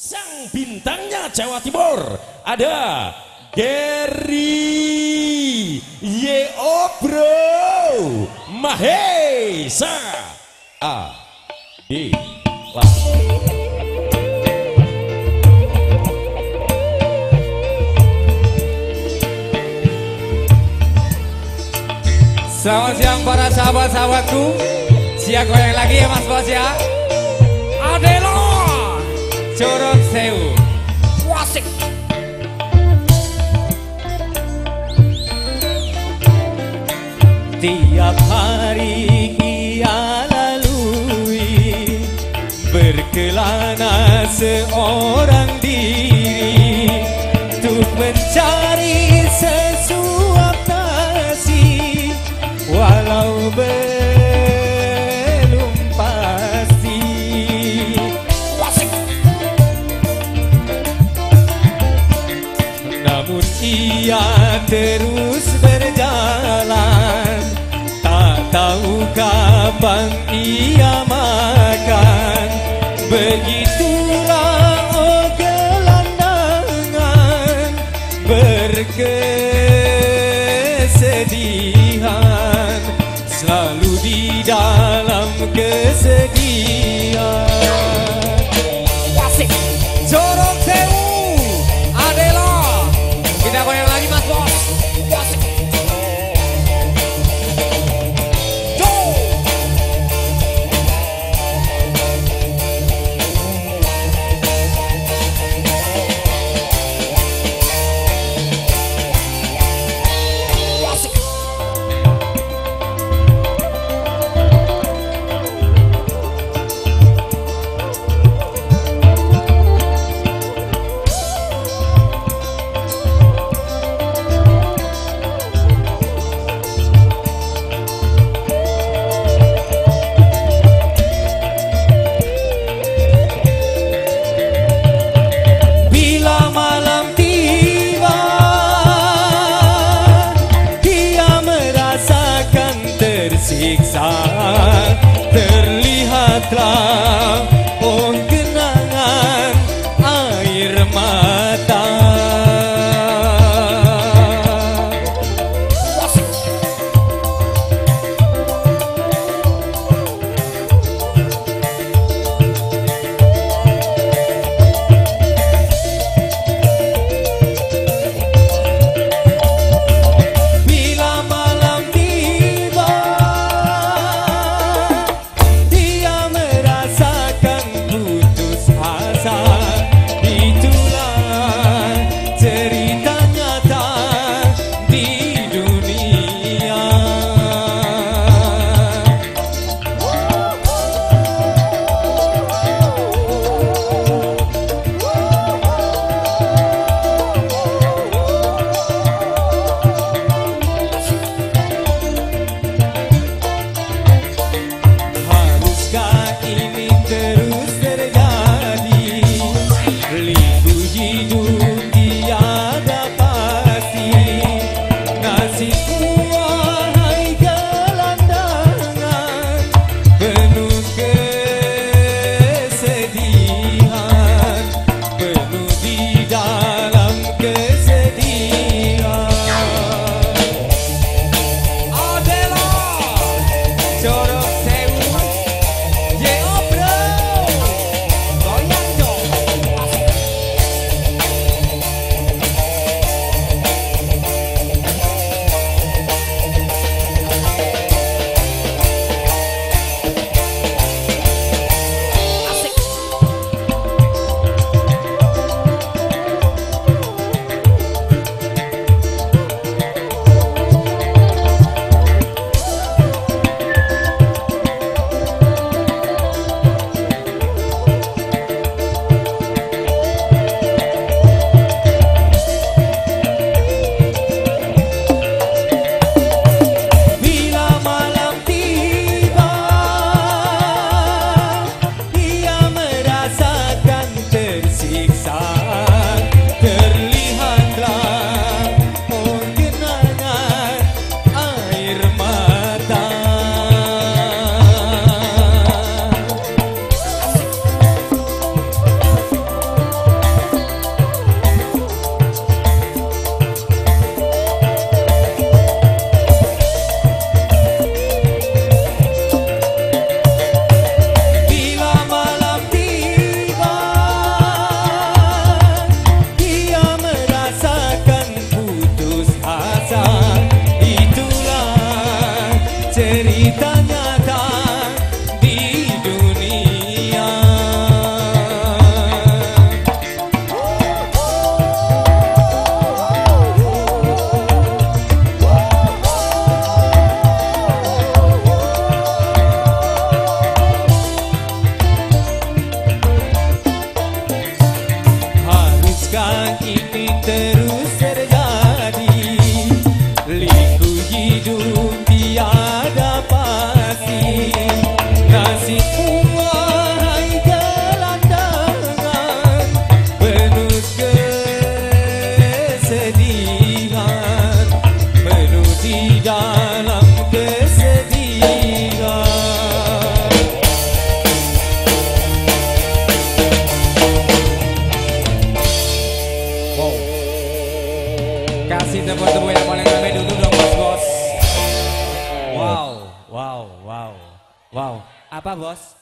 Sang bintangnya Jawa Timur. Ada Gary Yeo Bro. Mahesa. A D Selamat siang para sahabat-sahabatku. Siap goyang lagi ya mas bos ya? Adelo Corot Sewu Wasik Tiap hari ia lalui Berkelana seorang diri Untuk mencari sesuap nasi Walau belum ia terus berjalan. Tak tahu kapan ia makan. Begitulah oh gelandangan. Berkesedihan. Selalu di dalam kesedihan kesedihan Penuh di dalam kesedihan Wow. Kasih tepuk-tepuk yang paling rame dulu dong bos bos. Wow, wow, wow, wow. Apa bos?